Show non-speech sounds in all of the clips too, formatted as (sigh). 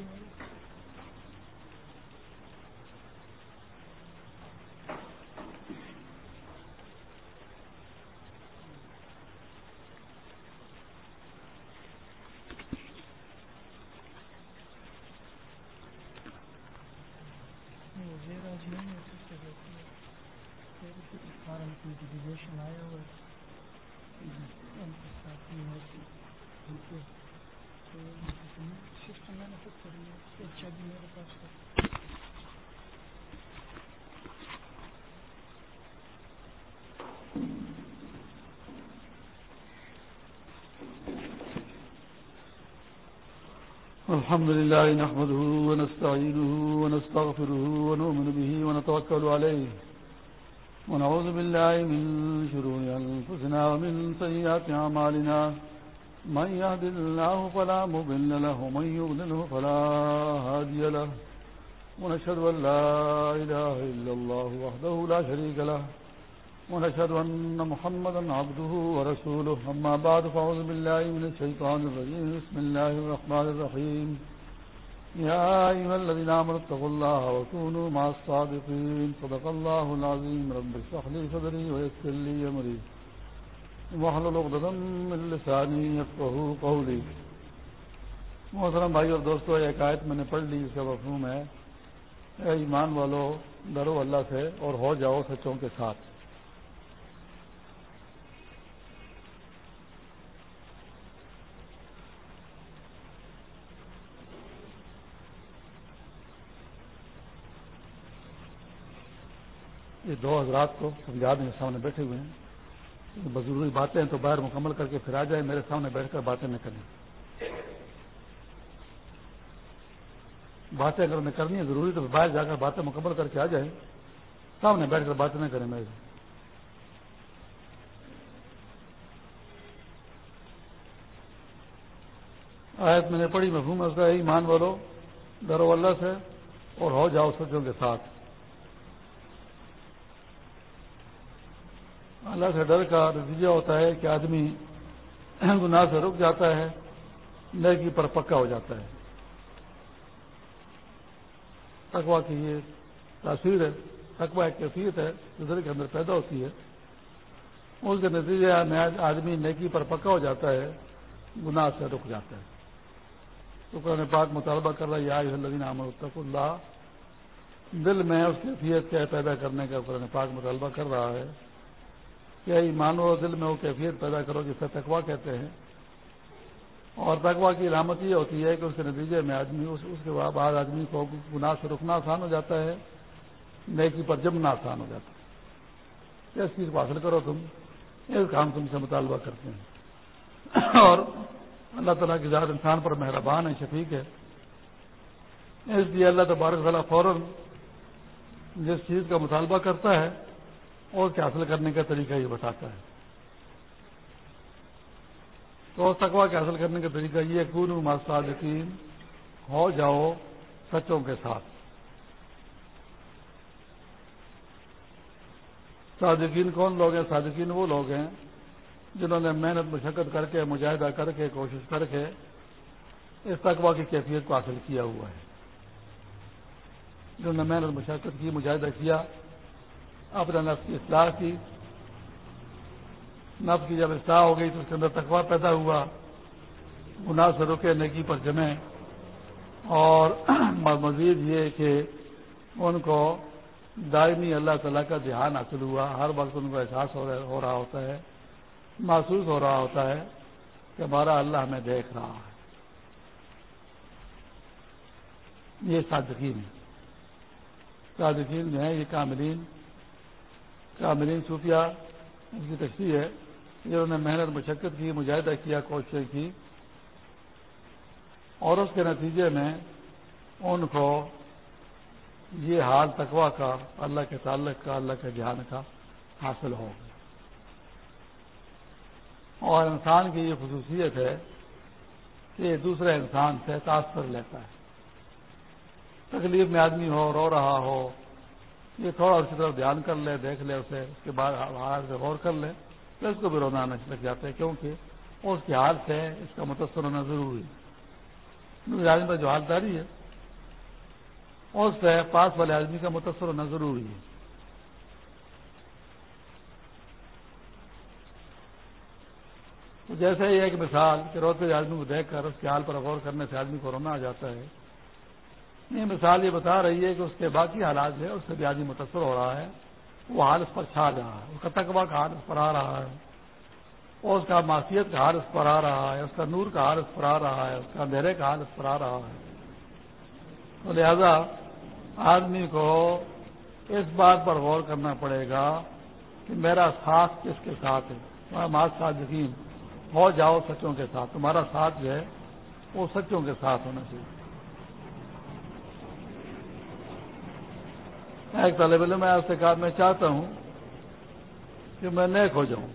ہے الحمد لله نحمده ونستعينه ونستغفره ونؤمن به ونتوكل عليه ونعوذ بالله من شرور أنفسنا ومن سيئات عمالنا من يهد الله فلا مبن له ومن يغلله فلا هادي له ونشهد أن لا إله إلا الله وحده لا شريك له ونشهد أن محمدا عبده ورسوله. أما بعد، فأعوذ بالله من الشيطان الرجيم. بسم الله الرحمن الرحيم. يا أيها الذين آمنوا اتقوا الله وكونوا مع الصادقين. صدق الله العظيم. رب اشرح لي صدري ويسر لي أمري. واحلل عقدة من لساني يفقهوا قولي. محترم بھائی اور دوستو، ایک آیت میں نے پڑھ لی، اس کا مفہوم ہے، اے ایمان والو، ڈرو اللہ سے اور ہو جاؤ سچوں کے ساتھ۔ یہ دو حضرات کو سمجھا دیں سامنے بیٹھے ہوئے ہیں بزرگی باتیں تو باہر مکمل کر کے پھر آ جائیں، میرے سامنے بیٹھ کر باتیں نہ کریں۔ باتیں اگر انہیں کرنی ہے ضروری تو باہر جا کر باتیں مکمل کر کے آ جائیں۔ سامنے بیٹھ کر باتیں نہ کریں، میرے۔ آیت میں نے پڑھی، مفہوم اس کا ایمان والو، ڈرو اللہ سے اور ہو جاؤ سچوں کے ساتھ۔ اللہ سے ڈر کا نتیجہ ہوتا ہے کہ آدمی (clears throat) گناہ سے رک جاتا ہے نیکی پر پکا ہو جاتا ہے۔ تقوا کی یہ تاثیر ہے تقوا ایک کیفیت ہے جو دل کے اندر پیدا ہوتی ہے۔ اس کے نتیجے میں آدمی نیکی پر پکا ہو جاتا ہے، گناہ سے رک جاتا ہے۔ تو قرآن پاک مطالبہ کر رہا ہے، یا لدین تق اللہ۔ دل میں اس کیفیت کے پیدا کرنے کا قرآن پاک مطالبہ کر رہا ہے۔ کہ ایمانو دل میں وہ کیفیت پیدا کرو جسے تقوا کہتے ہیں۔ اور تقوا کی علامت یہ ہوتی ہے کہ اس کے نتیجے میں آدمی، اس اس کے بعد آدمی کو گناہ سے رکنا آسان ہو جاتا ہے، نیکی پر جمنا آسان ہو جاتا ہے۔ اس چیز کو حاصل کرو تم اس کام تم سے مطالبہ کرتے ہیں۔ اور اللہ تعالیٰ کی ذات انسان پر مہربان ہے، شفیق ہے۔ اس لیے اللہ تبارک تعالیٰ فوراً جس چیز کا مطالبہ کرتا ہے اور کیا حاصل کرنے کا طریقہ یہ بتاتا ہے۔ تو تقوا کے حاصل کرنے کا طریقہ یہ کون ماساد یقین ہو جاؤ سچوں کے ساتھ۔ صادقین کون لوگ ہیں؟ صادقین وہ لوگ ہیں جنہوں نے محنت، مشقت کر کے، مجاہدہ کر کے، کوشش کر کے اس تقوا کی کیفیت کو حاصل کیا ہوا ہے۔ جنہوں نے محنت، مشقت کی، مجاہدہ کیا اپنے نفس کی اصلاح کی۔ نفس کی جب اصلاح ہو گئی تو اس کے اندر تقوا پیدا ہوا۔ گناہ سے روکے، نیکی پر جمے۔ اور (clears throat) مزید یہ کہ ان کو دائمی اللہ تعالیٰ کا دھیان حاصل ہوا۔ ہر وقت ان کو احساس ہو رہا ہوتا ہے، محسوس ہو رہا ہوتا ہے کہ ہمارا اللہ ہمیں دیکھ رہا ہے۔ یہ صادقین ہے صادقین جو ہیں، یہ کاملین۔ کاملین صوفیہ اس کی تشریح ہے، جنہوں نے محنت، مشقت کی، مجاہدہ کیا، کوششیں کی۔ اور اس کے نتیجے میں ان کو یہ حال تقوا کا، اللہ کے تعلق کا، اللہ کے دھیان کا حاصل ہو اور انسان کی یہ خصوصیت ہے کہ دوسرے انسان سے تاثر لیتا ہے۔ تکلیف میں آدمی ہو، رو رہا ہو یہ تھوڑا اس کی طرف دھیان کر لے، دیکھ لے اسے، اس کے بعد ہار سے غور کر لے، پھر اس کو بھی رونا آنا لگ جاتا ہے کیونکہ اس کے حال سے اس کا متاثر ہونا ضروری آدمی پر جو حالداری ہے اس سے پاس والے آدمی کا متاثر ہونا ضروری ہے۔ تو جیسے ہی ایک مثال کہ روتے آدمی کو دیکھ کر اس کے حال پر غور کرنے سے آدمی کو رونا آ جاتا ہے یہ مثال یہ بتا رہی ہے کہ اس کے باقی حالات ہے اس سے بھی آدمی متاثر ہو رہا ہے، وہ حال اس پر چھا رہا ہے۔ اس کا تقبہ کا حال اس پر آ رہا ہے۔ اور اس کا معاشیت کا حال اس پر آ رہا ہے۔ اس کا نور کا حال اس پر آ رہا ہے۔ اس کا اندھیرے کا حال اس پر آ رہا ہے۔ تو لہذا آدمی کو اس بات پر غور کرنا پڑے گا کہ میرا ساتھ کس کے ساتھ ہے؟ تمہارا مات ساتھ یقین ہو جاؤ سچوں کے ساتھ۔ تمہارا ساتھ جو ہے، وہ سچوں کے ساتھ ہونا چاہیے۔ ایک طالب علم میں آپ سے کہا، میں چاہتا ہوں کہ میں نیک ہو جاؤں۔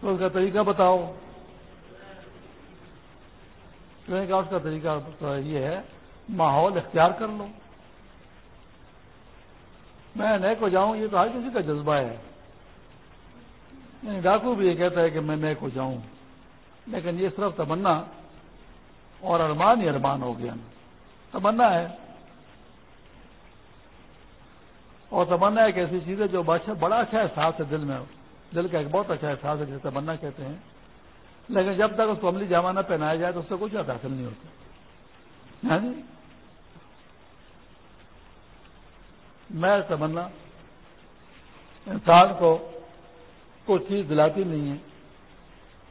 تو اس کا طریقہ بتاؤ۔ کہا، اس کا طریقہ یہ ہے، ماحول اختیار کر لو۔ میں نیک ہو جاؤں، یہ تو ہر کسی کا جذبہ ہے۔ یعنی ڈاکو بھی یہ کہتا ہے کہ میں نیک ہو جاؤں۔ لیکن یہ صرف تمنا اور ارمان ہی ارمان ہو گیا۔ تمنا ہے۔ اور تمنا ایک ایسی چیز ہے جو بڑا اچھا احساس ہے دل میں۔ دل کا ایک بہت اچھا احساس ہے جسے تمنا کہتے ہیں۔ لیکن جب تک اس کو عملی جامع نہ پہنایا جائے تو اس سے کچھ زیادہ حاصل نہیں ہوتا ہاں جی؟ میں تمنا انسان کو کوئی چیز دلاتی نہیں ہے۔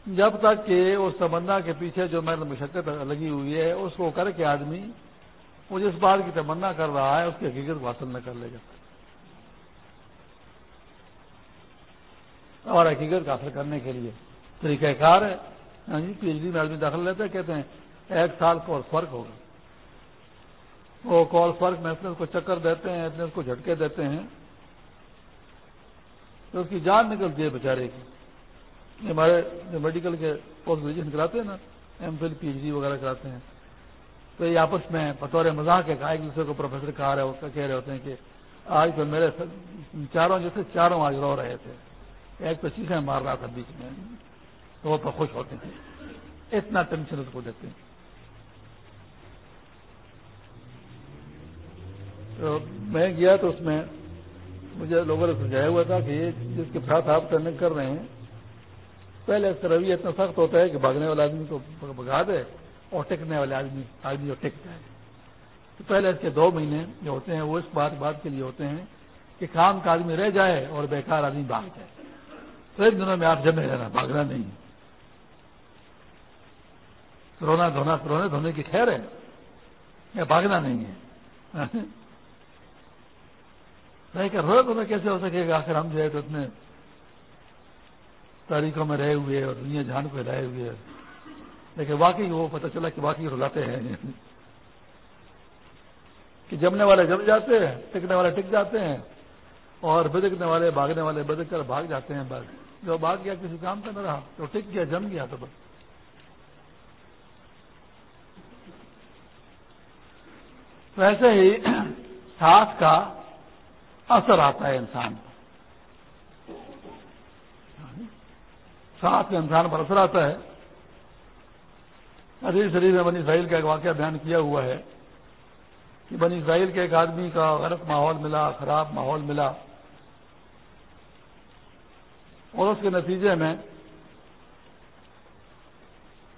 جب تک کہ اس تمنا کے پیچھے جو میں مشقت لگی ہوئی ہے، اس کو کر کے آدمی وہ جس بات کی تمنا کر رہا ہے، اس کی حقیقت کو حاصل نہ کر لے جاتا۔ اور حقیقت کا حاصل کرنے کے لیے۔ طریقہ کار ہے۔ ہاں جی پی ایچ ڈی میں آدمی داخل لیتے کہتے ہیں، ایک سال کورس فرق ہوگا۔ وہ کال فرق میں اس کو چکر دیتے ہیں اتنے اس کو جھٹکے دیتے ہیں۔ تو اس کی جان نکلتی ہے بیچارے کی۔ ہمارے جو میڈیکل کے پوسٹ گریجویشن کراتے ہیں نا، M Phil, P H D وغیرہ کراتے ہیں۔ تو یہ آپس میں بطور مزاق ہے، ایک دوسرے کو پروفیسر کہا رہے اس کا کہہ رہے ہوتے ہیں کہ آج تو میرے چاروں جیسے چاروں آج رو رہے تھے۔ ایک تو چیزیں مار رہا تھا بیچ میں۔ تو وہ تو خوش ہوتے تھے اتنا ٹینشن اس کو دیتے ہیں۔ تو میں گیا تو اس میں مجھے لوگوں نے سمجھایا ہوا تھا کہ یہ جس کے ساتھ آپ ٹرننگ کر رہے ہیں، پہلے اس کا رویہ اتنا سخت ہوتا ہے کہ بھاگنے والے آدمی کو بگا دے اور ٹکنے والے آدمی آدمی کو ٹک جائے۔ تو پہلے اس کے دو مہینے جو ہوتے ہیں وہ اس بات بات کے لیے ہوتے ہیں کہ کام کا آدمی رہ جائے اور بیکار آدمی بھاگ جائے۔ تو ایک دنوں میں آپ جمے رہنا، بھاگنا نہیں رونا دھونا، رونے دھونے کی خیر ہے۔ یا بھاگنا نہیں ہے۔ کہ روئے دھونا کیسے ہو سکے گا؟ آخر ہم جو ہے تو اتنے تاریخوں میں رہے ہوئے اور دنیا جہان کو رہے ہوئے لیکن واقعی وہ پتہ چلا کہ واقعی رلاتے ہیں۔ کہ جمنے والے جم جاتے ہیں، ٹکنے والے ٹک جاتے ہیں اور بدکنے والے، بھاگنے والے بدک کر بھاگ جاتے ہیں بس۔ جو بھاگ گیا، کسی کام کا نہ رہا تو ٹک گیا، جم گیا تو بس۔ ویسے ہی ساتھ کا اثر آتا ہے انسان پر۔ ساتھ میں انسان پر اثر آتا ہے۔ عزیز شریف میں بنی اسرائیل کا ایک واقعہ بیان کیا ہوا ہے کہ بنی اسرائیل کے ایک آدمی کا غلط ماحول ملا، خراب ماحول ملا۔ اور اس کے نتیجے میں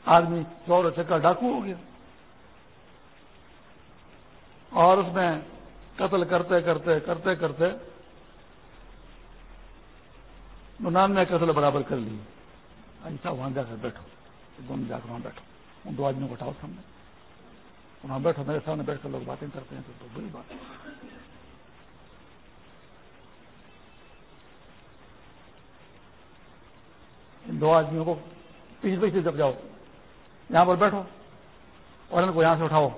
آدمی چور چکا ڈاکو ہو گیا۔ اور اس میں قتل کرتے کرتے کرتے کرتے ننانوے قتل برابر کر لی ایسا وہاں جا کر بیٹھو۔ دونوں جا کر وہاں بیٹھو۔ ان دو آدمیوں کو اٹھاؤ سامنے۔ وہاں بیٹھو، میرے سامنے بیٹھ کر لوگ باتیں کرتے ہیں، تو بری بات ہے۔ ان دو آدمیوں کو پیچھے پیچھے جب جاؤ، یہاں پر بیٹھو اور ان کو یہاں سے اٹھاؤ۔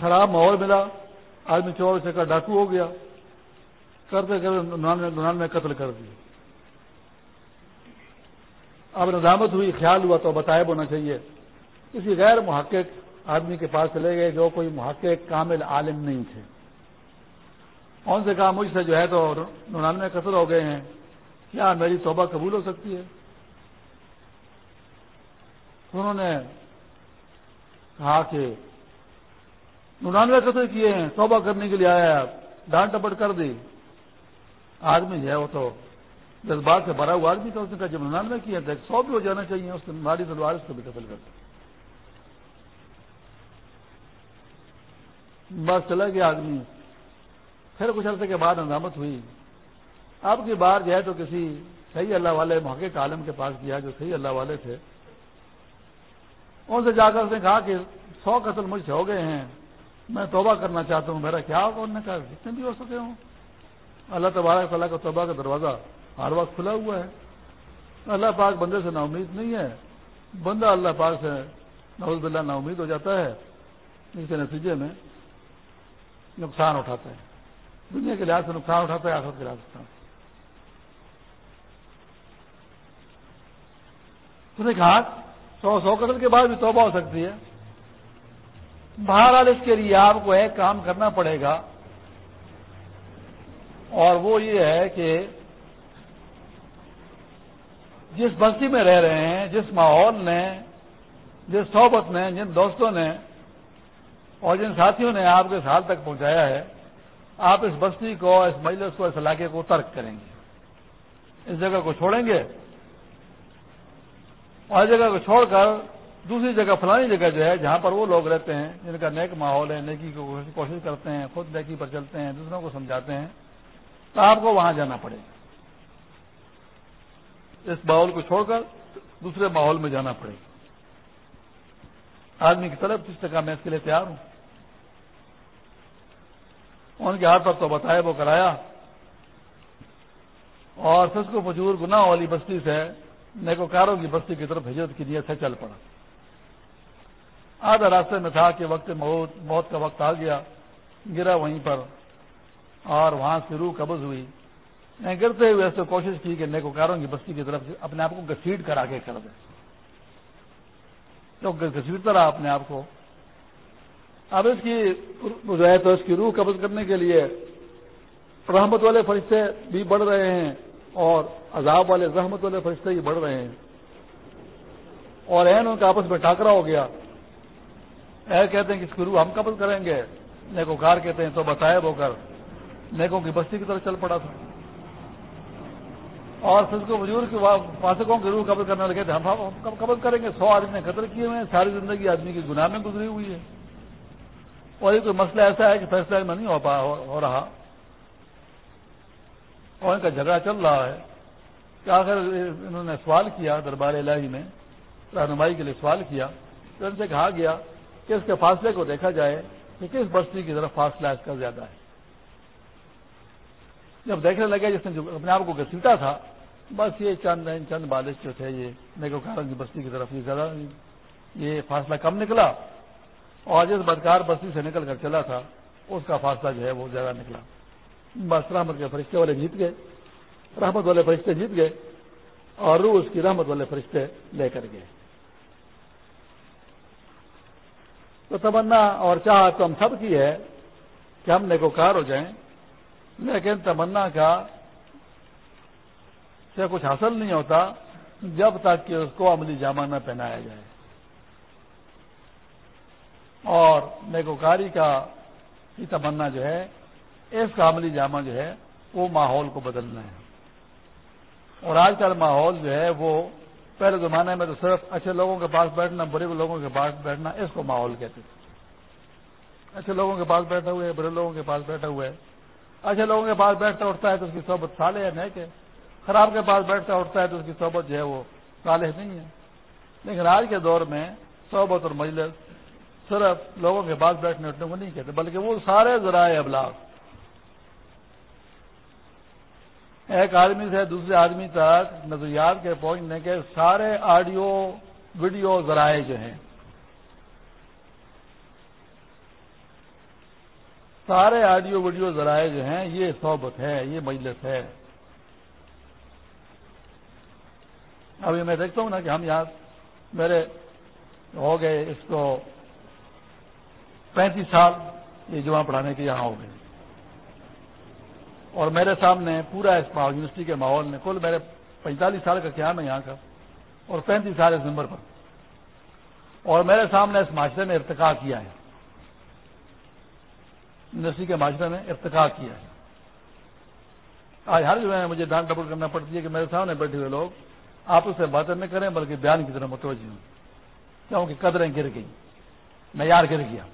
خراب ماحول ملا، آدمی چور چکر ڈاکو ہو گیا۔ کرتے کرتے نان میں قتل کر دیا اب ندامت ہوئی، خیال ہوا تو بتائے ہونا چاہیے۔ کسی غیر محقق آدمی کے پاس چلے گئے جو کوئی محقق کامل عالم نہیں تھے۔ ان سے کہا مجھ سے جو ہے تو ننانوے قتل ہو گئے ہیں۔ کیا میری توبہ قبول ہو سکتی ہے؟ انہوں نے کہا کہ ننانوے قتل کیے ہیں، توبہ کرنے کے لیے آیا ڈانٹ ٹپٹ کر دی۔ آدمی جو ہے وہ تو جذبات سے بھرا ہوا آدمی تھا، اس نے کہا جب ننانوے کیے تو ایک سو بھی ہو جانا چاہیے، اس نے ماری تلوار اس کو بھی قتل کرتا بس چلا گیا آدمی۔ پھر کچھ عرصے کے بعد اندامت ہوئی۔ اب کی بار جو ہے تو کسی صحیح اللہ والے محقق عالم کے پاس گیا جو صحیح اللہ والے تھے۔ ان سے جا کر اس نے کہا کہ سو قتل مجھ سے ہو گئے ہیں۔ میں توبہ کرنا چاہتا ہوں۔ میرا کیا ہوگا؟ انہوں نے کہا، جتنے بھی ہو سکے ہوں۔ اللہ تبارک تعالیٰ کا توبہ کا دروازہ ہر وقت کھلا ہوا ہے۔ اللہ پاک بندے سے نا امید نہیں ہے۔ بندہ اللہ پاک سے نوز بلّہ نا امید ہو جاتا ہے۔ اس کے نتیجے میں نقصان اٹھاتا ہے۔ دنیا کے لحاظ سے نقصان اٹھاتا ہے آخر کے لحاظ سے تو نے کہا، سو سو قتل کے بعد بھی توبہ ہو سکتی ہے۔ بہرحال اس کے لیے آپ کو ایک کام کرنا پڑے گا۔ اور وہ یہ ہے کہ جس بستی میں رہ رہے ہیں، جس ماحول نے، جس صحبت نے، جن دوستوں نے اور جن ساتھیوں نے آپ کے سال تک پہنچایا ہے، آپ اس بستی کو اس مجلس کو، اس علاقے کو ترک کریں گے۔ اس جگہ کو چھوڑیں گے۔ اور اس جگہ کو چھوڑ کر دوسری جگہ، فلانی جگہ جو ہے، جہاں پر وہ لوگ رہتے ہیں، جن کا نیک ماحول ہے، نیکی کی کوشش کرتے ہیں، خود نیکی پر چلتے ہیں، دوسروں کو سمجھاتے ہیں، تو آپ کو وہاں جانا پڑے۔ گا اس ماحول کو چھوڑ کر دوسرے ماحول میں جانا پڑے۔ گا آدمی کی طرف جس طرح میں اس کے لیے تیار ہوں؟ ان کے ہاتھ پر تو بتایا، وہ کرایا۔ اور سس کو مجور گناہ والی بستی سے نیکوکاروں کی بستی کی طرف ہجرت کی نیت سے چل پڑا۔ آدھا راستے میں تھا کہ وقت موت موت کا وقت آ گیا، گرا وہیں پر۔ اور وہاں سے روح قبض ہوئی۔ میں گرتے ہوئے ایسے کوشش کی کہ نیکوکاروں کی بستی کی طرف اپنے آپ کو گسیٹ کر آگے کر دے۔ تو گسیٹتا رہا اپنے آپ کو۔ اب اس کی جو تو اس کی روح قبض کرنے کے لیے رحمت والے فرشتے بھی بڑھ رہے ہیں اور عذاب والے رحمت والے فرشتے بھی بڑھ رہے ہیں۔ اور این ان کا آپس میں ٹاکرا ہو گیا۔ اے کہتے ہیں کہ اس کی روح ہم قبض کریں گے۔ نیکو کار کہتے ہیں تو بتائے وہ کر۔ نیکوں کی بستی کی طرف چل پڑا تھا۔ اور پھر کو وجود کے فاسقوں کی روح قبض کرنے لگے۔ تھے ہم قبض کریں گے۔ سو آدمی نے قتل کیے ہوئے ہیں۔ ساری زندگی آدمی کی گناہ میں گزری ہوئی ہے۔ اور یہ کوئی مسئلہ ایسا ہے کہ فیصلہ میں نہیں ہو پا ہو رہا۔ اور ان کا جھگڑا چل رہا ہے۔ کہ آخر انہوں نے سوال کیا دربار الہی میں، رہنمائی کے لیے سوال کیا۔ تو ان سے کہا گیا کہ اس کے فاصلے کو دیکھا جائے کہ کس بستی کی طرف فاصلہ اس کا زیادہ ہے۔ جب دیکھنے لگے جس نے اپنے آپ کو گسیٹا تھا، بس یہ چند چند بارش جو تھے، یہ نیکو کارن کی بستی کی طرف یہ زیادہ یہ فاصلہ کم نکلا۔ اور جس بدکار بستی سے نکل کر چلا تھا، اس کا فاصلہ جو ہے وہ زیادہ نکلا۔ بس رحمت کے فرشتے والے جیت گئے۔ رحمت والے فرشتے جیت گئے اور روح اس کی رحمت والے فرشتے لے کر گئے۔ تو تمنا اور چاہ تو ہم سب کی ہے کہ ہم نیکوکار ہو جائیں، لیکن تمنا کا سے کچھ حاصل نہیں ہوتا جب تک کہ اس کو عملی جامع نہ پہنایا جائے۔ اور نیکوکاری کا کی تمنا جو ہے، اس کا عملی جامع جو ہے، وہ ماحول کو بدلنا ہے۔ اور آج کل ماحول جو ہے، وہ پہلے زمانے میں تو صرف اچھے لوگوں کے پاس بیٹھنا، برے لوگوں کے پاس بیٹھنا، اس کو ماحول کہتے تھے۔ اچھے لوگوں کے پاس بیٹھا ہوئے برے لوگوں کے پاس بیٹھا ہوا ہے۔ اچھے لوگوں کے پاس بیٹھتا اٹھتا ہے تو اس کی صحبت سالے ہے، نہیں کہ؟ خراب کے پاس بیٹھتا اٹھتا ہے تو اس کی صحبت جو ہے، وہ صالح نہیں ہے۔ لیکن آج کے دور میں صحبت اور مجلس صرف لوگوں کے پاس بیٹھنے اٹھنے کو نہیں کہتے، بلکہ وہ سارے ذرائع ابلاغ۔ ایک آدمی سے دوسرے آدمی تک نظریات کے پہنچنے کے سارے آڈیو، ویڈیو ذرائع جو ہیں، سارے آڈیو، ویڈیو ذرائع جو ہیں، یہ صحبت ہے، یہ مجلس ہے۔ ابھی میں دیکھتا ہوں نا کہ ہم یہاں میرے ہو گئے اس کو پینتیس سال یہ جمع پڑھانے کے یہاں ہو گئے۔ اور میرے سامنے پورا اس یونیورسٹی کے ماحول میں کل میرے پینتالیس سال کا قیام ہے یہاں کا، اور پینتیس سال اس نمبر پر۔ اور میرے سامنے اس معاشرے میں ارتقا کیا ہے۔ یونیورسٹی کے معاشرے میں ارتقا کیا ہے۔ آج ہر جو ہے مجھے ڈانٹ ڈبل کرنا پڑتی ہے کہ میرے سامنے بیٹھے ہوئے لوگ آپ اس سے باتیں نہیں کریں، بلکہ بیان کی طرح متوجہ ہوں، کیونکہ قدریں گر گئی معیار گر گیا۔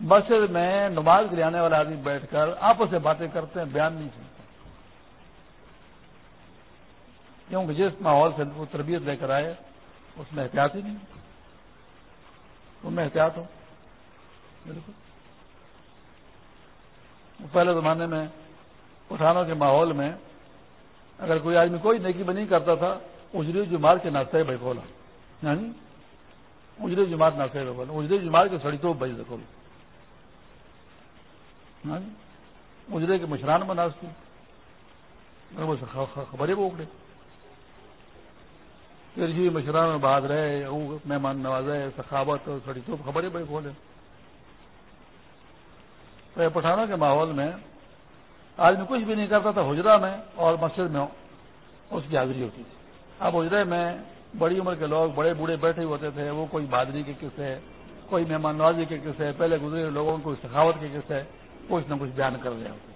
مسجد میں نماز گرانے والا آدمی بیٹھ کر آپس سے باتیں کرتے ہیں، بیان نہیں سنتے۔ کیونکہ جس ماحول سے وہ تربیت لے کر آئے، اس میں احتیاط ہی نہیں۔ ان میں احتیاط ہو۔ بالکل۔ پہلے زمانے میں پٹھانوں کے ماحول میں اگر کوئی آدمی کوئی نیکی بنی کرتا تھا، اجری جماعت کے ناشتے بھائی کھولا یعنی اجری جماعت ناشتے بھائی کھولا اجری جماعت کے سڑی تو بھائی کھولا اجرے کے مشران بناستی خبریں وہ اکڑے پھر جی مشران میں بہاد رہے مہمان نوازے، سخاوت سڑی تو خبریں بھائی کھولے. تو پٹھانوں کے ماحول میں آدمی کچھ بھی نہیں کرتا تھا حجرا میں اور مسجد میں اس کی حاضری ہوتی تھی. اب حجرے میں بڑی عمر کے لوگ، بڑے بوڑھے بیٹھے ہوتے تھے، وہ کوئی بہادری کے قصے، کوئی مہمان نوازی کے قصے، پہلے گزرے لوگوں کو سخاوت کے قصے کچھ نہ کچھ بیان کر رہے ہوتے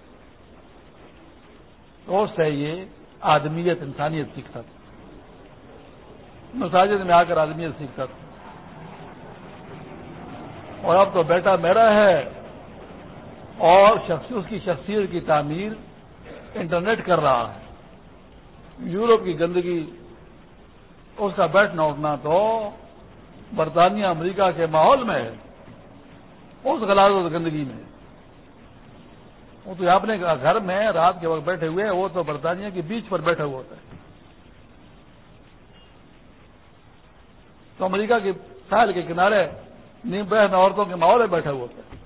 تو سے یہ آدمیت انسانیت سیکھتا تھا۔ مساجد میں آ کر آدمیت سیکھتا تھا۔ اور اب تو بیٹا میرا ہے۔ اور شخص، اس کی شخصیت کی تعمیر انٹرنیٹ کر رہا ہے۔ یورپ کی گندگی، اس کا بیٹھنا اٹھنا تو برطانیہ، امریکہ کے ماحول میں ہے۔ اس غلط گندگی میں۔ وہ تو اپنے گھر میں رات کے وقت بیٹھے ہوئے وہ تو برطانیہ کے بیچ پر بیٹھا ہوا ہوتا ہے۔ تو امریکہ کے ساحل کے کنارے نیم بہن عورتوں کے ماحول میں بیٹھا ہوا ہوتا ہے۔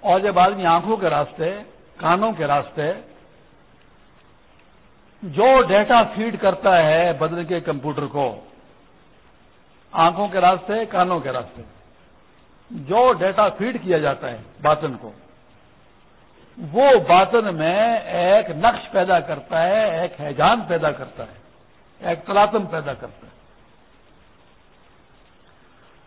اور جب آدمی آنکھوں کے راستے، کانوں کے راستے، جو ڈیٹا فیڈ کرتا ہے بدن کے کمپیوٹر کو آنکھوں کے راستے، کانوں کے راستے۔ جو ڈیٹا فیڈ کیا جاتا ہے باطن کو، وہ باطن میں ایک نقش پیدا کرتا ہے، ایک حیجان پیدا کرتا ہے، ایک تلاتم پیدا کرتا ہے۔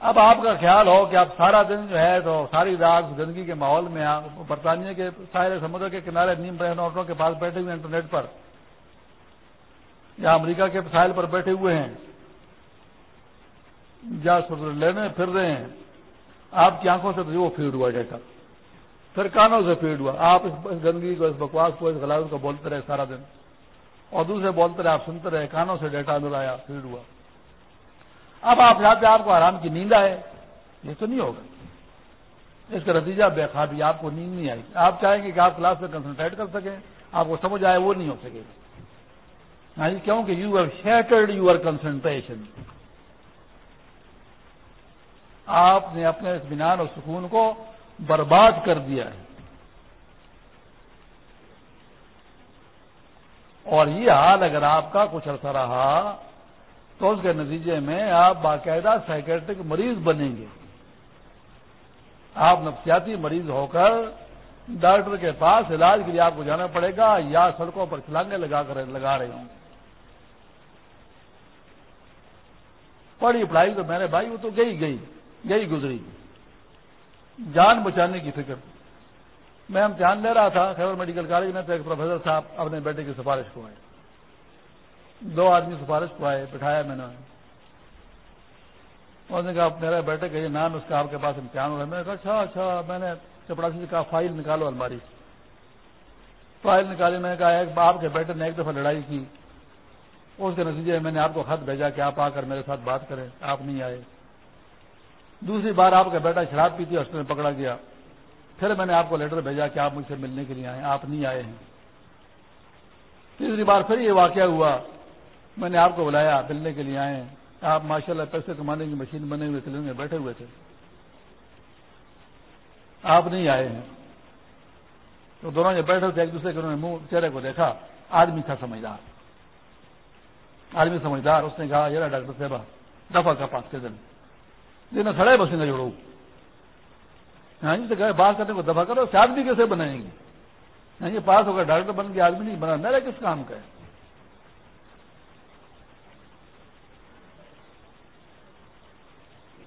اب آپ کا خیال ہو کہ آپ سارا دن جو ہے تو ساری رات زندگی کے ماحول میں برطانیہ کے ساحل سمندر کے کنارے نیم بہن عورتوں کے پاس بیٹھے ہوئے انٹرنیٹ پر، یا امریکہ کے ساحل پر بیٹھے ہوئے ہیں۔ یا لینے پھر رہے ہیں۔ آپ کی آنکھوں سے وہ فیڈ ہوا ڈیٹا پھر کانوں سے فیڈ ہوا۔ آپ اس گندگی کو اس بکواس کو اس غلط کو بولتے رہے سارا دن۔ اور دوسرے بولتے رہے آپ سنتے رہے کانوں سے ڈیٹا مل آیا فیڈ ہوا۔ اب آپ جاتے آپ کو آرام کی نیند آئے۔ یہ تو نہیں ہوگا۔ اس کا نتیجہ بے خوابی آپ کو نیند نہیں آئی۔ آپ چاہیں گے کہ آپ کلاس میں کنسنٹریٹ کر سکیں۔ آپ کو سمجھ آئے وہ نہیں ہو سکے گا۔ ہاں جی، کیوں کہ you have shattered your concentration آپ نے اپنے اطمینان اور سکون کو برباد کر دیا ہے۔ اور یہ حال اگر آپ کا کچھ عرصہ رہا تو اس کے نتیجے میں آپ باقاعدہ سائکیٹرک مریض بنیں گے۔ آپ نفسیاتی مریض ہو کر ڈاکٹر کے پاس علاج کے لیے آپ کو جانا پڑے گا یا سڑکوں پر چھلانگے لگا کر لگا رہے ہوں۔ پڑھی پڑھائی تو میرے بھائی وہ تو گئی گئی۔ گئی گزری۔ جان بچانے کی فکر۔ میں امتحان لے رہا تھا، خیبر میڈیکل کالج میں تو ایک پروفیسر صاحب اپنے بیٹے کی سفارش کو آئے۔ دو آدمی سفارش کو آئے، بٹھایا میں نے۔ اس نے کہا میرا بیٹے کہ یہ نام، اس کا آپ کے پاس امتحان ہو رہا ہے۔ میں نے کہا اچھا اچھا۔ میں نے چپڑاسی سے کہا، فائل نکالو الماری۔ فائل نکالی، میں نے کہا، ایک آپ کے بیٹے نے ایک دفعہ لڑائی کی۔ اس کے نتیجے میں نے آپ کو خط بھیجا کہ آپ آ کر میرے ساتھ بات کریں۔ آپ نہیں آئے۔ دوسری بار آپ کا بیٹا شراب پیتی ہاسپٹل میں پکڑا گیا۔ پھر میں نے آپ کو لیٹر بھیجا کہ آپ مجھ سے ملنے کے لیے آئے آپ نہیں آئے ہیں۔ تیسری بار پھر یہ واقعہ ہوا۔ میں نے آپ کو بلایا ملنے کے لیے آئے ہیں۔ آپ ماشاء اللہ پیسے کمانے کی مشین بنے ہوئے کلین میں بیٹھے ہوئے تھے۔ آپ نہیں آئے ہیں۔ تو دونوں جب بیٹھے تھے، ایک دوسرے کے انہوں نے منہ، چہرے کو دیکھا۔ آدمی تھا سمجھدار۔ آدمی سمجھدار، اس نے کہا یار ڈاکٹر صاحب دفاع کا پاس کے دن۔ جی، دن کھڑے بس نہ جوڑو ہاں جی تو بات کرنے کو دفاع کرو آدمی کیسے بنائیں گے؟ ہاں جی پاس ہوگا ڈاکٹر بن کے آدمی نہیں بنا میرا کس کام کا ہے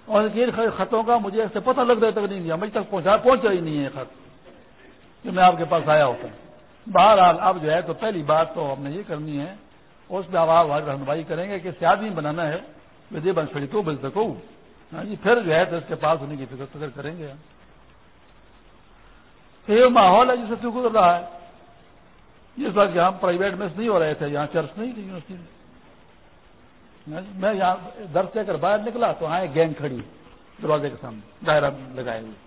اور خطوں کا مجھے ایسے پتہ لگ رہا تک نہیں دیا مجھے تک پہنچا پہنچا ہی نہیں ہے خط۔ کہ میں آپ کے پاس آیا ہوتا ہوں۔ بہرحال اب جو ہے، تو پہلی بات تو ہم نے یہ کرنی ہے، اس میں آپ رہنمائی کریں گے کہ سیاد بنانا ہے ودے بن چھڑی تو بج سکو ہاں جی پھر جو ہے تو اس کے پاس ہونے کی فکر فکر کریں گے یہ ماحول ہے جسے کیوں گزر رہا ہے۔ جس وقت ہم پرائیویٹ میں نہیں ہو رہے تھے، یہاں چرچ نہیں تھی، یونیورسٹی میں ہاں جی، میں یہاں درد سے کر باہر نکلا تو وہاں ایک گینگ کھڑی، دروازے کے سامنے، دائرہ لگائے ہوئے۔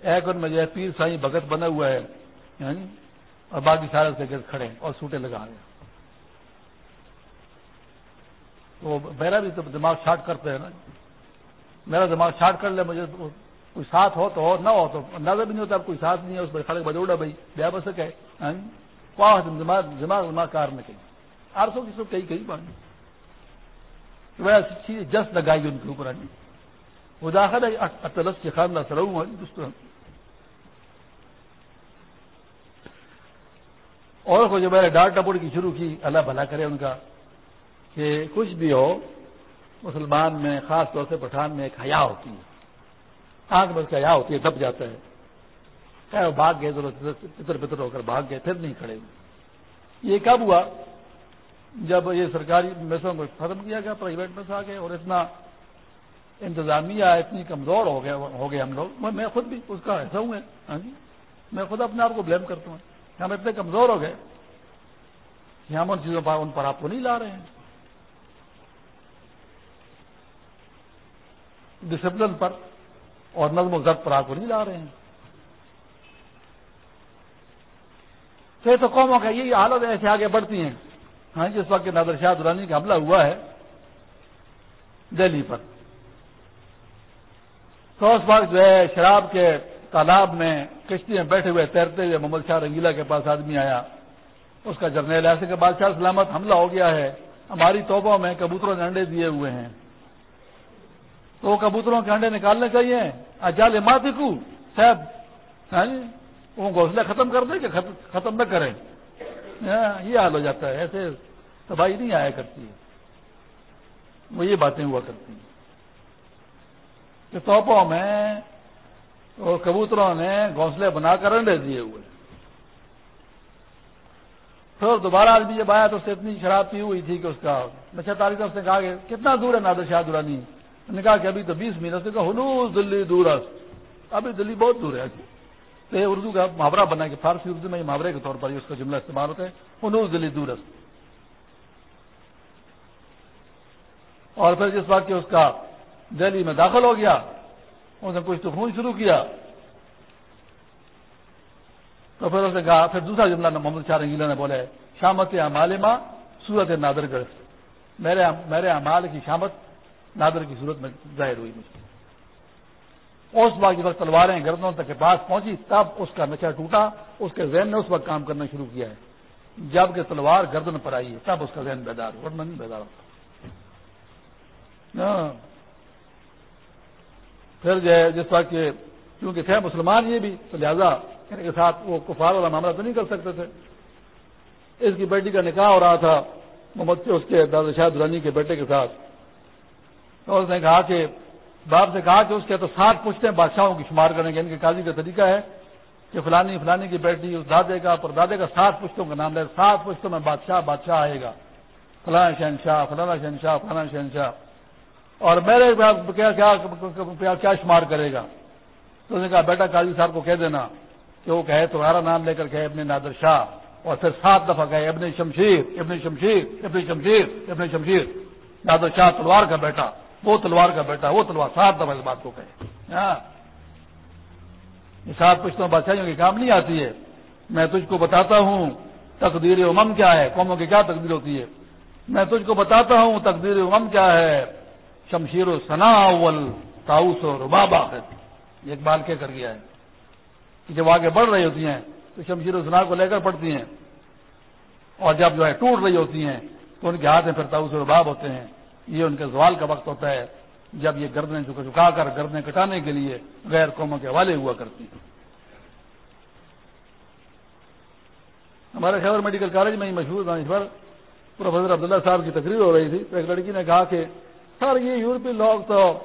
ایک ان میں جو ہے پیر سائی بھگت بنا ہوا ہے۔ ہاں جی، اور باقی سارے سے گرد کھڑے اور سوٹے لگا رہے ہیں۔ تو میرا بھی تو دماغ شارٹ کرتے ہیں نا۔ میرا دماغ شارٹ کر لے، مجھے کوئی ساتھ ہو تو ہو، نہ ہو تو اندازہ بھی نہیں ہوتا کوئی ساتھ نہیں ہے، اس پر بجے اڑا بھائی بیا بس کہ ہاں؟ دماغ دماغ کار میں کہیں آر سو کی سو کئی کئی بات۔ چیز جس لگائی ان کے اوپر۔ آنی وہ داخل ہے اطلس کے خاندان سروں اور کو جو میں نے ڈانٹ ٹپوڑ کی شروع کی، اللہ بھلا کرے ان کا۔ کہ کچھ بھی ہو، مسلمان میں خاص طور سے پٹھان میں ایک حیا ہوتی ہے۔ آنکھ میں اس حیا ہوتی ہے، دب جاتا ہے۔ چاہے وہ بھاگ گئے پتر پتر ہو کر بھاگ گئے، پھر نہیں کھڑے یہ کب ہوا؟ جب یہ سرکاری میسوں کو ختم کیا گیا پرائیویٹ میں آ گئے اور اتنا انتظامیہ اتنی کمزور ہو گئے ہو گئے ہم لوگ۔ میں خود بھی اس کا ایسا ہوں ہاں جی۔ میں خود اپنے آپ کو بلیم کرتا ہوں۔ ہم اتنے کمزور ہو گئے کہ ہم ان چیزوں پر ان پر آپ کو نہیں لا رہے ہیں۔ ڈسپلن پر اور نظم و ضبط پر آپ کو نہیں لا رہے ہیں۔ تو یہ تو قوموں کا یہی حالت ایسے آگے بڑھتی ہیں۔ ہاں جس وقت نادر شاہ درانی کا حملہ ہوا ہے دہلی پر۔ تو اس وقت جو ہے، شراب کے تالاب میں کشتی میں بیٹھے ہوئے، تیرتے ہوئے محمد شاہ رنگیلا کے پاس آدمی آیا۔ اس کا جرنیل ایسے کہ بادشاہ سلامت حملہ ہو گیا ہے۔ ہماری توبوں میں کبوتروں نے انڈے دیے ہوئے ہیں۔ تو وہ کبوتروں کے انڈے نکالنے چاہیے۔ اجال ماتی کو ہاں جی؟ وہ گھونسلے ختم کر دیں کہ ختم نہ کریں۔ ہاں، یہ حال ہو جاتا ہے، ایسے تباہی نہیں آیا کرتی ہے۔ وہ یہ باتیں ہوا کرتی ہیں۔ کہ توپوں میں وہ کبوتروں نے گھونسلے بنا کر انڈے دیے ہوئے۔ پھر دوبارہ آدمی جب آیا تو اس سے اتنی شراب پی ہوئی تھی کہ اس کا بچہ تاریخ نے کہا کہ کتنا دور ہے نادر شاہ دورانی؟ نے کہا کہ ابھی تو بیس مہینوں سے ہنوز دلی دور ابھی دلی بہت دور ہے۔ تو یہ اردو کا محاورہ بنا کہ فارسی اردو میں محاورے کے طور پر اس کا جملہ استعمال ہوتا ہے۔ ہنوز دلی دور اور پھر جس بات کہ اس کا دہلی میں داخل ہو گیا، اس نے کچھ تو خون شروع کیا۔ تو پھر اس نے کہا، پھر دوسرا جملہ محمد شاہ رنگیلا نے بولے شامت مالما سورت نادر گڑھ میرے میرے امال کی شامت نادر کی صورت میں ظاہر ہوئی مجھے۔ اس وقت جب تلواریں گردوں تک کے پاس پہنچی، تب اس کا نشہ ٹوٹا، اس کے ذہن نے اس وقت کام کرنا شروع کیا ہے۔ جبکہ تلوار گردن پر آئی ہے، تب اس کا ذہن بیدار ورنہ نہیں بیدار ہوتا۔ ہاں۔ پھر جو ہے، جس وقت کہ کیونکہ تھے مسلمان یہ بھی، تو لہذا ان کے ساتھ وہ کفار والا معاملہ تو نہیں کر سکتے تھے۔ اس کی بیٹی کا نکاح ہو رہا تھا محمد اس کے دادا شاہ درانی کے بیٹے کے ساتھ۔ تو اس نے کہا کہ باپ سے کہا کہ اس کے تو سات پوچھتے ہیں، بادشاہوں کی شمار کرنے کے ان کے قاضی کا طریقہ ہے کہ فلانی فلانی کی بیٹی، اس دادے کا پر دادے کا سات پشتوں کا نام لے سات پشتوں میں، بادشاہ بادشاہ آئے گا۔ فلانا شہنشاہ فلانا شہنشاہ فلانا شہنشاہ۔ اور میرے کیا شمار کرے گا؟ تو اس نے کہا، بیٹا قاضی صاحب کو کہہ دینا کہ وہ کہے، تمہارا نام لے کر کہے، ابن نادر شاہ۔ اور پھر سات دفعہ کہے، ابن شمشیر ابن شمشیر ابن شمشیر ابن شمشیر۔ نادر شاہ تلوار کا بیٹا۔ وہ تلوار کا بیٹا وہ تلوار، سات دفعہ اس بات کو کہے۔ ہاں۔ سات پشتوں بادشاہیوں کی کام نہیں آتی ہے۔ میں تجھ کو بتاتا ہوں تقدیر امم کیا ہے، قوموں کی کیا تقدیر ہوتی ہے۔ میں تجھ کو بتاتا ہوں تقدیر امم کیا ہے۔ شمشیر و ثنا اول تاؤس و رباب آخر۔ ایک بال کے کر گیا ہے؟ کہ جب آگے بڑھ رہی ہوتی ہیں، تو شمشیر و سنا کو لے کر پڑتی ہیں۔ اور جب جو ہے ٹوٹ رہی ہوتی ہیں، تو ان کے ہاتھ میں پھر تاؤس و رباب ہوتے ہیں۔ یہ ان کے زوال کا وقت ہوتا ہے جب یہ گردنے جھکا کر گردنے کٹانے کے لیے غیر قوموں کے حوالے ہوا کرتی ہیں۔ ہمارے خیبر میڈیکل کالج میں ہی مشہور دانشور پروفیسر عبداللہ صاحب کی تقریر ہو رہی تھی۔ تو ایک لڑکی نے کہا کہ، سر، یہ یورپی لوگ تو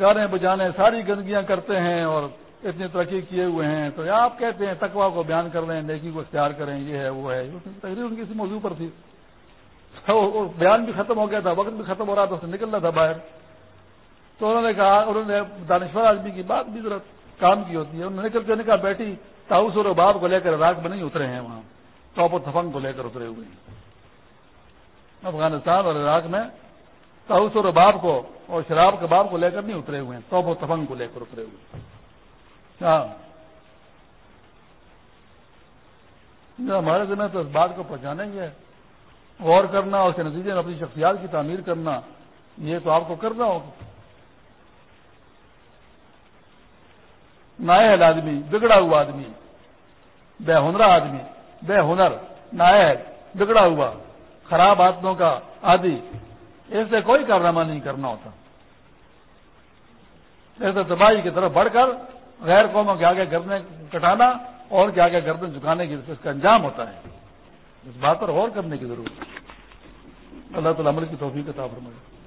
گانے بجانے، ساری گندگیاں کرتے ہیں اور اتنی ترقی کیے ہوئے ہیں۔ تو آپ کہتے ہیں تقوا کو بیان کر رہے ہیں نیکی کو اختیار کریں، یہ ہے، وہ ہے۔ تقریر ان کی اسی موضوع پر تھی۔ بیان بھی ختم ہو گیا تھا، وقت بھی ختم ہو رہا تھا، اس سے نکلنا تھا باہر۔ تو انہوں نے کہا، انہوں نے دانشور آدمی کی بات بھی ضرورت کام کی ہوتی ہے۔ انہوں نے نکلتے کہا بیٹھی تاؤس اور باب کو لے کر عراق میں نہیں اترے ہیں وہاں۔ ٹاپ اور تفنگ کو لے کر اترے ہوئے ہیں۔ افغانستان اور عراق میں تاؤس اور باب کو اور شراب کباب کو لے کر نہیں اترے ہوئے ہیں توپ اور تفنگ کو لے کر اترے ہوئے ہاں۔ ہمارے ذمہ تو اس بات کو پہنچانے گے۔ غور کرنا اور اس کے نتیجے میں اپنی شخصیات کی تعمیر کرنا، یہ تو آپ کو کرنا ہوگا۔ نائل آدمی، بگڑا ہوا آدمی، بے ہنرا آدمی، بے ہنر نائل بگڑا ہوا، خراب آدموں کا آدی اس سے کوئی کارنامہ نہیں کرنا ہوتا۔ ایسے تباہی کی طرف بڑھ کر غیر قوموں کے آگے گردنے کٹانا اور کے آگے گردن جھکانے کی اس کا انجام ہوتا ہے۔ اس بات پر غور کرنے کی ضرورت ہے۔ اللہ تعالیٰ عمل کی توفیق کا فرمائے۔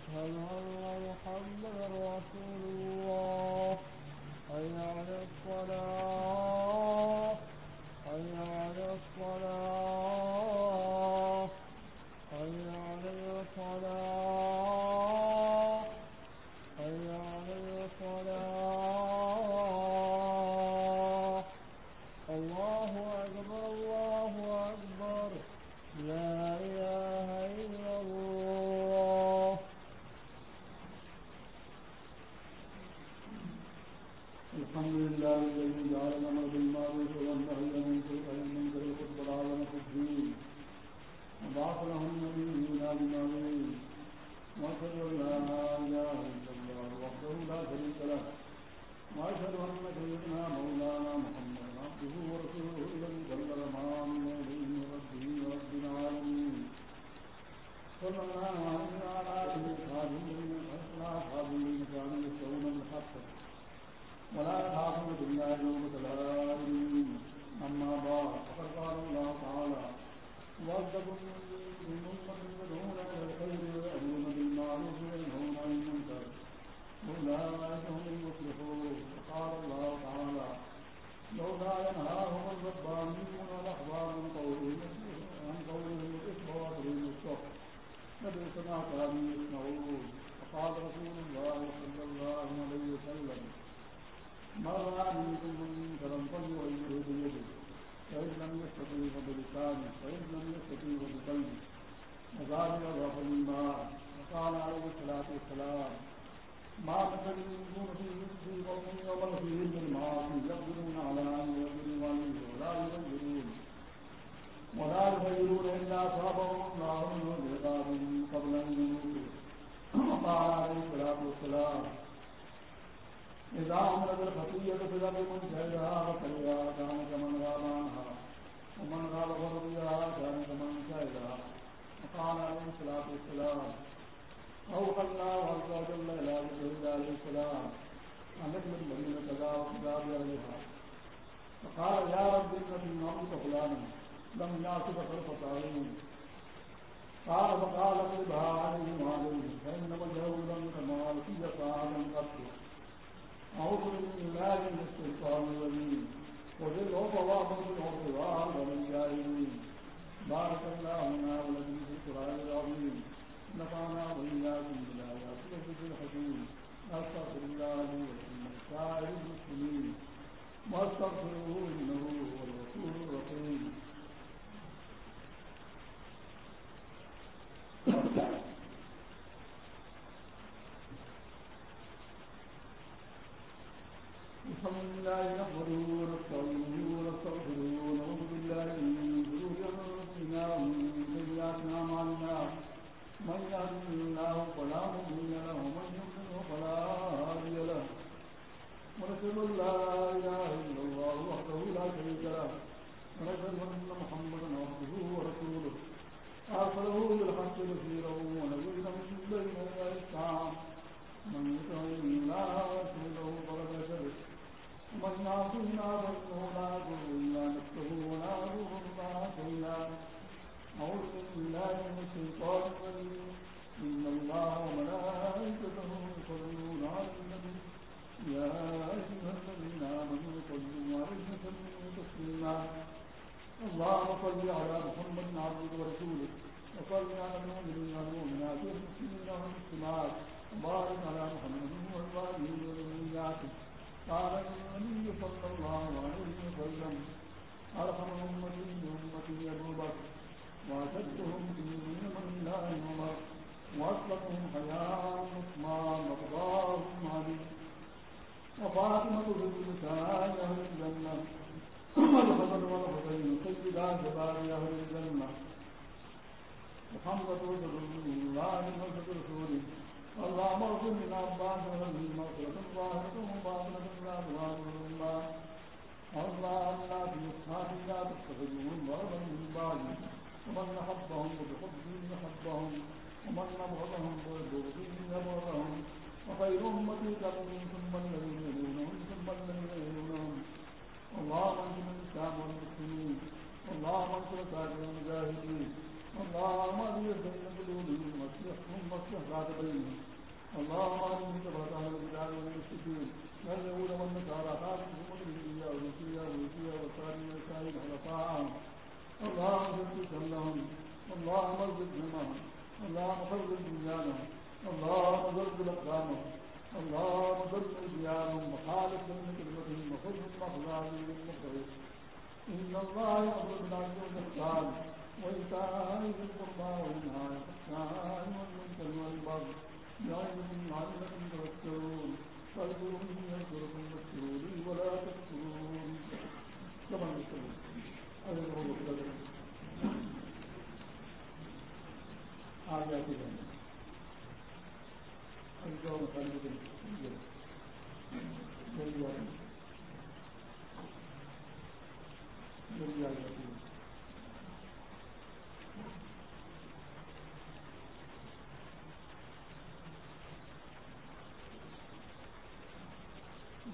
أشهد أن محمدا رسول الله. حي على الصلاة. حي على الصلاة. واشهد ان سيدنا مولانا محمدا عبده ورسوله الذي بلغ ما من ربه رب العالمين. صلى الله عليه وعلى اله وصحبه الذين اصحاب الذين كانوا يستوون بالحق ولا يخافون بالله يوم الآخرين أما بعد، فقد قال الله تعالى وأصدقوا من أمة يدعون إلى الخير ويأمرون بالمعروف وينهون عن المنكر. أولئك هم المفلحون. قال الله تعالى لولا ينهاهم الربانيون والأحبار من قولهم عن قولهم الإثم وأكلهم السحت لبئس ما كانوا يصنعون وقال رسول الله صلى الله عليه وسلم، ما رأى منكم ما مثل يكون في قوم يقدرون على عليه ولا يغيرون ولا يغيرون الله من قبل يموتوا. عليه والسلام شهدها كان كمن غاب عنها. ومن غاب فرضيها كان كمن شهدها. وقال عليه والسلام أوحى الله عز وجل إلى جبريل عليه السلام أن ابن المدينة كذا وكذا بأهلها فقال، يا رب، إن في عبدك فلانا، لم يعصب طرفة عين قال، فقال اقلبها عليه وعليه فإن وجهه لم يتمال في طعام قط. أعوذ بالله من الشيطان الرجيم. وبالعفو وأمر بالعفو وأعلم بالجاهلين بارك الله لنا ولكم في القرآن العظيم. نفعنا وإياكم بالآيات والذكر الحكيم أستغفر الله ولكم سائر المسلمين. واستغفروه إنه هو الغفور الرحيم. الحمد لله نحمده ونستعينه ونستغفره من يهده الله فلا مضل له، ومن يضلل فلا هادي له. ونشهد ان لا اله الا الله وحده لا شريك له. ونشهد ان محمدا عبده ورسوله. ارسله بالحق بشيرا ونذيرا بين يدي الساعه من يطع الله ورسوله فقد رشد ومن يعصينا فانه لا يضر الا نفسه ولا يضر الله شيئا بالله من الشيطان الرجيم. ان الله وملائكته يصلون على النبي. يا ايها الذين امنوا صلوا عليه وسلموا تسليما. اللهم صل على محمد عبدك ورسولك وصل على المؤمنين والمؤمنات والمسلمين والمسلمات وبارك على محمد وازواجه وذرياته. قال النبي صلى الله عليه وسلم ارحم امتي بامتي ابو بكر. واشدهم في من الله عمر واصدقهم حياء عثمان وقضاهم علي وفاطمه بنت نساء اهل الجنه والحسن والحسين سيدا شباب اهل الجنه محمد رسول الله وسط رسوله. اللهم اغفر لنا عباس وهذه مغفرة ظاهرة وباطنة لا تغادر الله اللهم لا في اصحابي لا تتخذهم ضربا من بعدي ومن احبهم وبحبهم يحبهم ومن ابغضهم وببغضهم يبغضهم وخير أمتي قرني ثم الذين يلونهم ثم الذين يلونهم اللهم انصر الإسلام والمسلمين، اللهم انصر سائر المجاهدين اللهم اهدي بين قلوبهم واصلحهم واصلح ذات بينهم اللهم اهدهم تبارك على الرجال والمشركين لا يقول من نصارى خاتمهم الهدية والوسيلة والوسيلة والسائر والسائر خلفاءهم اللهم ثبت لهم اللهم ارزق دمهم اللهم فرج بنيانهم اللهم زلزل اقدامهم اللهم زلزل ديارهم وخالف من كلمتهم وخذ من مخزانهم المخرج ان الله يامر بالعدل والاحسان وايتاء ذي القربى وينهى عن الفحشاء والمنكر والبغي يعظكم لعلكم تذكرون فاذكروني يذكركم واشكروا ولا تكفرون. كما يذكرون دروازوں میں دونوں چیزیں بنا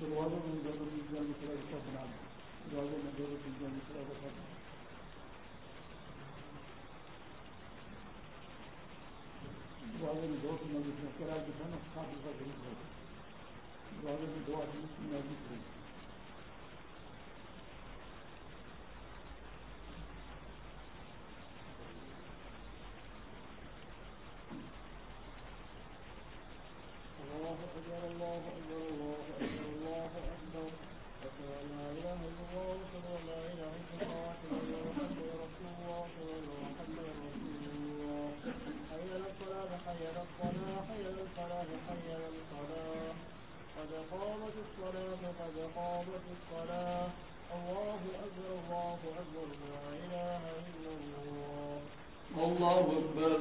دروازوں میں دونوں چیزیں کا بنا دروازے میں دو سمجھ میں کرایہ جو ہے نا کافی کا ضرور ہے دروازے میں دو آدمی کی محنت ہوئی الله أكبر الله أكبر الله أكبر الله أكبر أشهد أن لا إله إلا الله وأشهد أن لا إله إلا الله أشهد أن محمدا رسول الله أشهد أن محمدا رسول الله حي على الصلاة حي على الصلاة حي على الفلاح حي على الصلاة قد قامت الصلاة قد قامت الصلاة الله أكبر الله أكبر لا إله إلا الله الله أكبر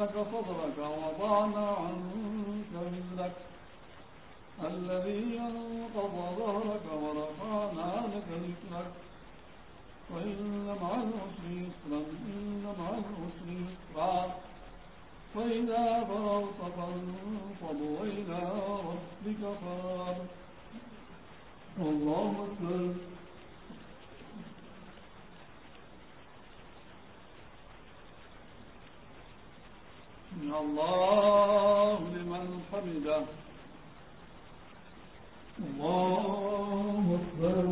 لك صدرك ووضعنا عنك وزرك الذي ينقض ظهرك ورفعنا لك ذكرك وإن مع العسر يسرا إن مع العسر يسرا فإذا فرغت فانصب وإلى ربك فارغب الله أكبر سمع الله لمن حمده. الله أكبر.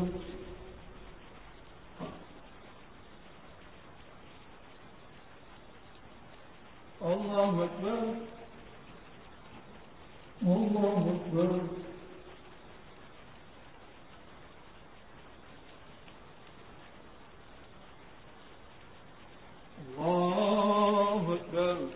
الله أكبر. الله أكبر. الله أكبر.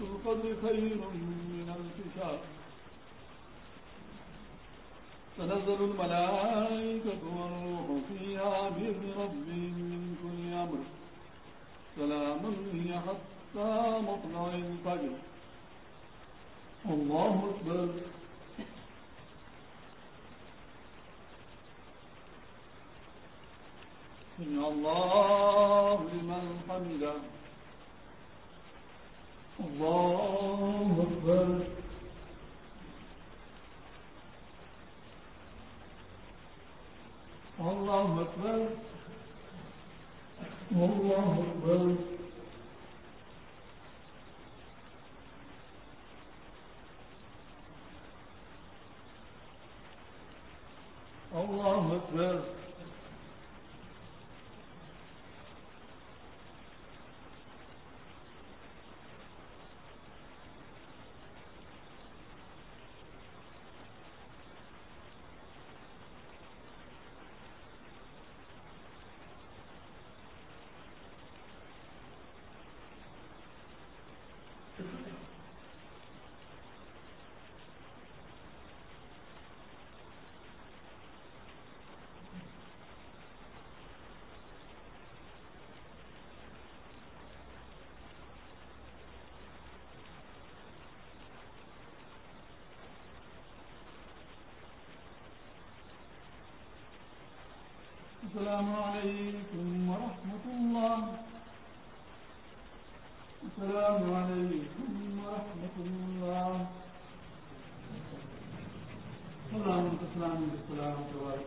الفضل خير من الكتاب تنزل الملائكة والروح فيها بإذن من كل أمر هي حتى مطلع الفجر الله أكبر سمع الله لمن حمده الله أكبر الله أكبر الله أكبر السلام عليكم ورحمة الله السلام عليكم ورحمة الله السلام تسلام بالسلام تبارك